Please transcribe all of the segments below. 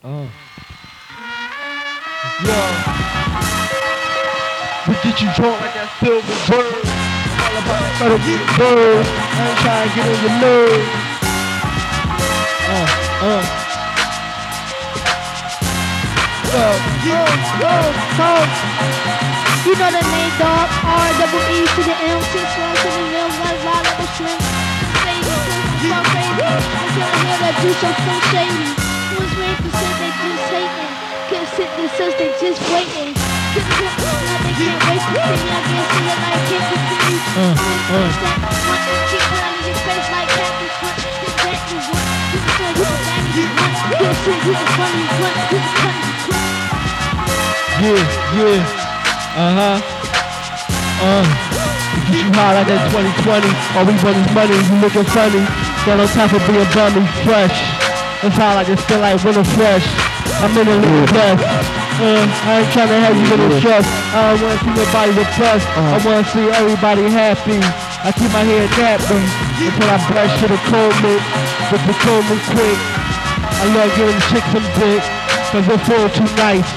Uh. Yo. We get you drunk like that silver bird. All about that metal bird. I ain't trying to get on your nerves. Uh, uh. Yo, yo, yo, yo. You know the name dog, R double E to the M, six one to the M, one line up a slim. Say the I'm so crazy. Until I hear that juice, I'm so shady. Can't continue. Uh, uh. That one keep clowning your face like Captain Crunch. This that you want. You can tell you the daddy you want. Can't sit you the funny you want. You the funny you want. Yeah, yeah. Uh-huh. Uh. To get you high like that 2020. All we want is money. You looking funny. Stand on top of being bummy. Fresh. That's how I just feel like winter fresh. I'm in a little best. Uh, I ain't trying to have you in little stress. I uh-huh. don't want to see nobody depressed. I want to see everybody happy. I keep my head napping until I brush to the cold mix. With the cold mix quick. I love giving chicks some dick. Cause they feel too nice.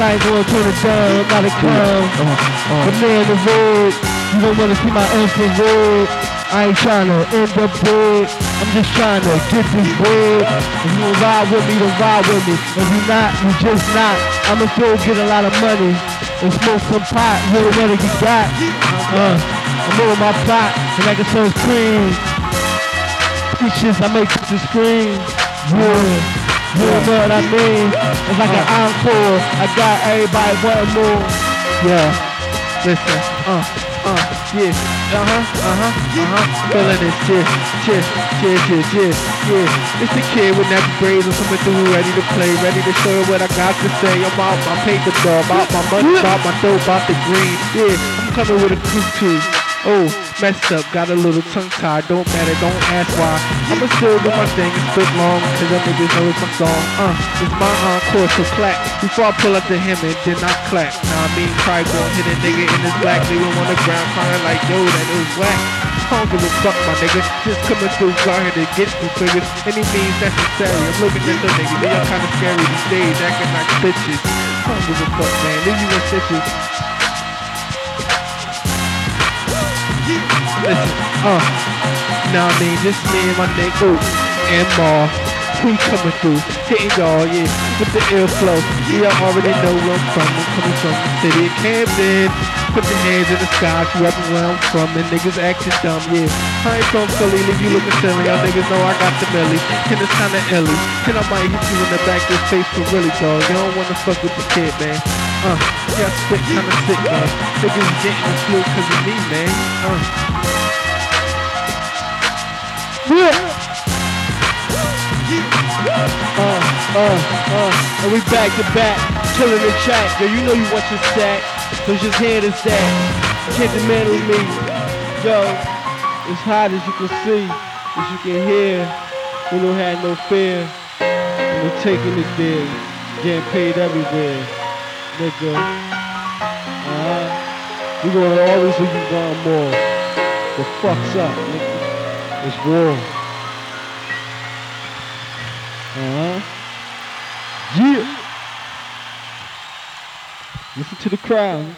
I ain't gonna turn it down, I'm not a clown. Uh-huh, uh-huh. The man the road, you don't wanna see my infrared. I ain't tryna end up big. I'm just tryna get this bread. If you ride with me, then ride with me. If you not, you just not. I'ma still get a lot of money. And smoke some pot, know what you got. Uh, I'm over my pot, and I can serve cream. Peaches, I make the scream. Yeah. You know what I mean? It's like an encore. I got everybody wanting more. Yeah. Listen. Uh, uh, yeah. Uh-huh, uh-huh, uh-huh. Feeling this shit, shit, shit, shit, shit, yeah. It's the kid with nappy braids or something through, ready to play, ready to show you what I got to say. I'm out my paper dog, about my money, about my dough, about the green. Yeah, I'm coming with a crew too. Oh, messed up, got a little tongue tied, don't matter, don't ask why. I'ma still do my thing and spit long, cause them niggas know it's my song. Uh, it's my encore, so clap. Before I pull up to him and then I clap. Now I mean, probably gon' hit a nigga in his black, him on the ground crying like, yo, that was whack. I don't give a fuck, my nigga. Just coming through, ahead and get me figures. Any means necessary. I'm looking at the niggas, they all kinda scary these days, acting like bitches. I don't give a fuck, man. Leave you in stitches. Uh, now I mean, just me and my nigga and Ma. We coming through, hitting y'all, yeah, with the airflow. Yeah, I already know where I'm from. I'm coming from the city of Camden. Put your hands in the sky, you ever where I'm from, and niggas acting dumb, yeah. I ain't from Philly, leave you looking silly. Y'all niggas know I got the belly, and it's kinda illy. And I might hit you in the back of your face for really, dog. You don't wanna fuck with the kid, man. Uh, yeah, spit kinda sick, man. Niggas getting the flu cause of me, man. Uh. Yeah. Uh, uh, uh, and we back to back, killing the track. Yo, you know you want your stack, so just hear this that. Can't demand me. Yo, it's hot as you can see, as you can hear. We don't have no fear. We're taking it there, getting paid everywhere, nigga. Uh-huh. We gonna always leave you want more. But fuck's up, nigga. It's war. Uh-huh. Yeah. Listen to the crowd.